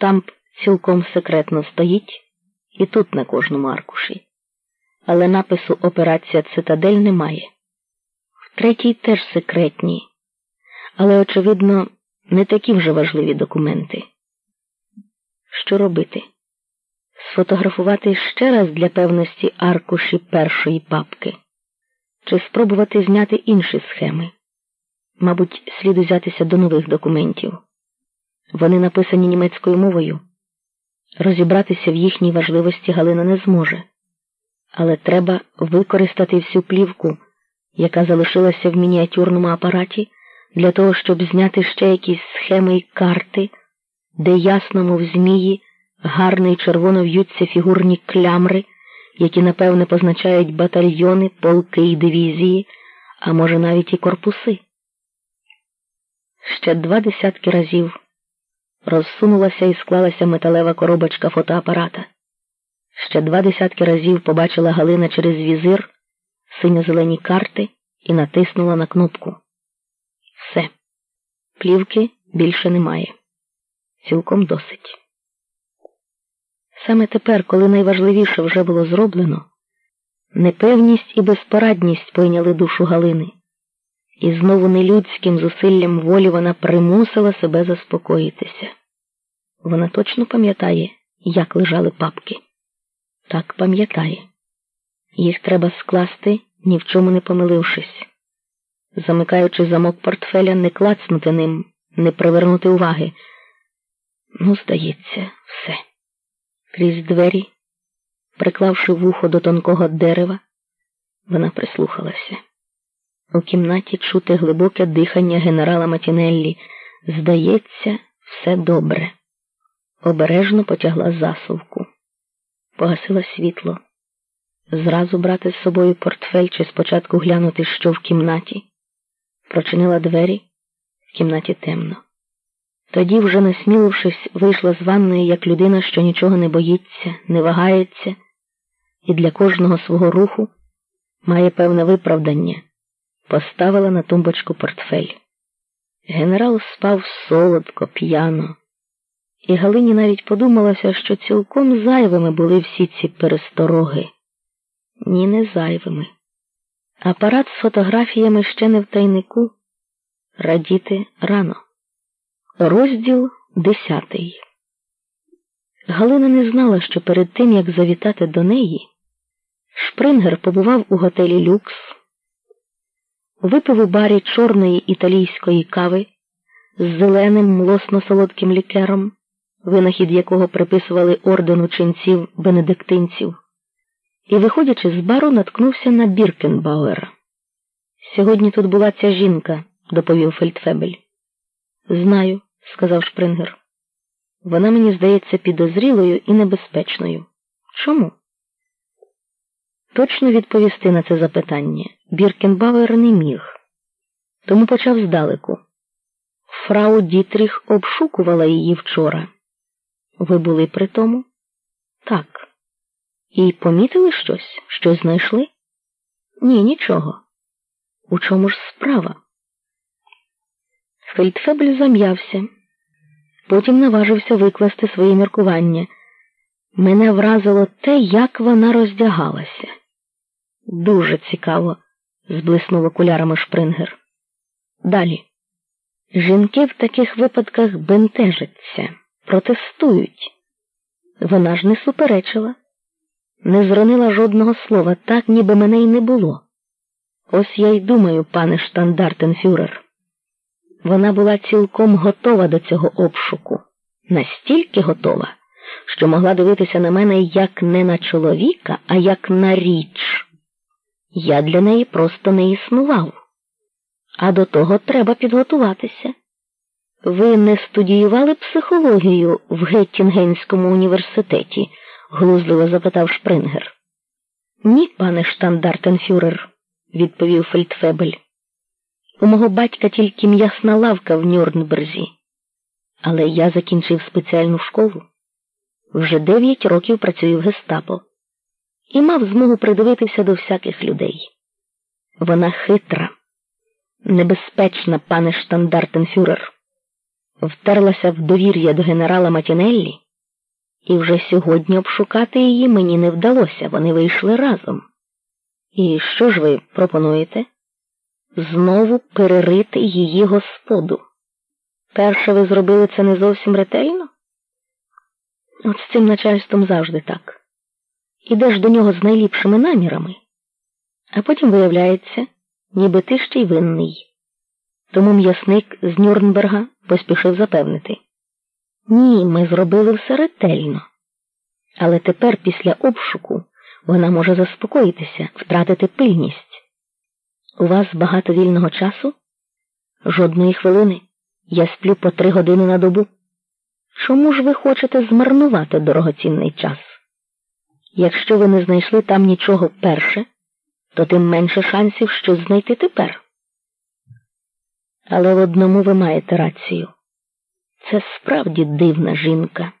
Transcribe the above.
штамп цілком секретно стоїть і тут на кожному аркуші. Але напису Операція Цитадель немає. В третій теж секретні, але, очевидно, не такі вже важливі документи. Що робити? Сфотографувати ще раз для певності аркуші першої папки, чи спробувати зняти інші схеми. Мабуть, слід узятися до нових документів. Вони написані німецькою мовою. Розібратися в їхній важливості Галина не зможе, але треба використати всю плівку, яка залишилася в мініатюрному апараті, для того, щоб зняти ще якісь схеми і карти, де ясно, мов змії, гарно і червоно в'ються фігурні клямри, які, напевне, позначають батальйони, полки і дивізії, а може навіть і корпуси. Ще два десятки разів розсунулася і склалася металева коробочка фотоапарата. Ще два десятки разів побачила Галина через візир синьо-зелені карти і натиснула на кнопку. Все. Плівки більше немає. Цілком досить. Саме тепер, коли найважливіше вже було зроблено, непевність і безпорадність пойняли душу Галини, і знову нелюдським зусиллям волі вона примусила себе заспокоїтися. Вона точно пам'ятає, як лежали папки. Так пам'ятає. Їх треба скласти, ні в чому не помилившись. Замикаючи замок портфеля, не клацнути ним, не привернути уваги. Ну, здається, все. Крізь двері, приклавши вухо до тонкого дерева, вона прислухалася. У кімнаті чути глибоке дихання генерала Матінеллі. Здається, все добре. Обережно потягла засувку, погасила світло. Зразу брати з собою портфель чи спочатку глянути, що в кімнаті. Прочинила двері, в кімнаті темно. Тоді, вже насмілившись, вийшла з ванної як людина, що нічого не боїться, не вагається, і для кожного свого руху має певне виправдання, поставила на тумбочку портфель. Генерал спав солодко, п'яно, і Галині навіть подумалося, що цілком зайвими були всі ці перестороги. Ні, не зайвими. Апарат з фотографіями ще не в тайнику. Радіти рано. Розділ десятий. Галина не знала, що перед тим, як завітати до неї, Шпрингер побував у готелі Люкс, випив у барі чорної італійської кави з зеленим млосно солодким лікером, винахід якого приписували ордену ченців бенедиктинців, і, виходячи з бару, наткнувся на Біркенбауера. Сьогодні тут була ця жінка, доповів Фельдфебель. Знаю сказав Шпрингер. Вона мені здається підозрілою і небезпечною. Чому? Точно відповісти на це запитання Біркенбауер не міг, тому почав здалеку. Фрау Дітріх обшукувала її вчора. Ви були при тому? Так. І помітили щось? Щось знайшли? Ні, нічого. У чому ж справа? Фельдфебель зам'явся. Потім наважився викласти свої міркування. Мене вразило те, як вона роздягалася. Дуже цікаво, зблиснув окулярами Шпрингер. Далі. Жінки в таких випадках бентежаться, протестують. Вона ж не суперечила, не зронила жодного слова, так, ніби мене й не було. Ось я й думаю, пане штандартенфюрер. Вона була цілком готова до цього обшуку, настільки готова, що могла дивитися на мене як не на чоловіка, а як на річ. Я для неї просто не існував. А до того треба підготуватися. Ви не студіювали психологію в Геттінгенському університеті? глузливо запитав Шпрингер. Ні, пане штандартенфюрер, відповів Фельдфебель. У мого батька тільки м'ясна лавка в Нюрнберзі. Але я закінчив спеціальну школу. Вже дев'ять років працюю в гестапо і мав змогу придивитися до всяких людей. Вона хитра, небезпечна, пане штандартенфюрер. втерлася в довір'я до генерала Матінеллі, і вже сьогодні обшукати її мені не вдалося, вони вийшли разом. І що ж ви пропонуєте? Знову перерити її господу. Перше ви зробили це не зовсім ретельно? От з цим начальством завжди так. Ідеш до нього з найліпшими намірами, а потім виявляється, ніби ти ще й винний. Тому м'ясник з Нюрнберга поспішив запевнити. Ні, ми зробили все ретельно. Але тепер, після обшуку, вона може заспокоїтися, втратити пильність. У вас багато вільного часу? Жодної хвилини. Я сплю по три години на добу. Чому ж ви хочете змарнувати дорогоцінний час? Якщо ви не знайшли там нічого перше, то тим менше шансів щось знайти тепер. Але в одному ви маєте рацію. Це справді дивна жінка.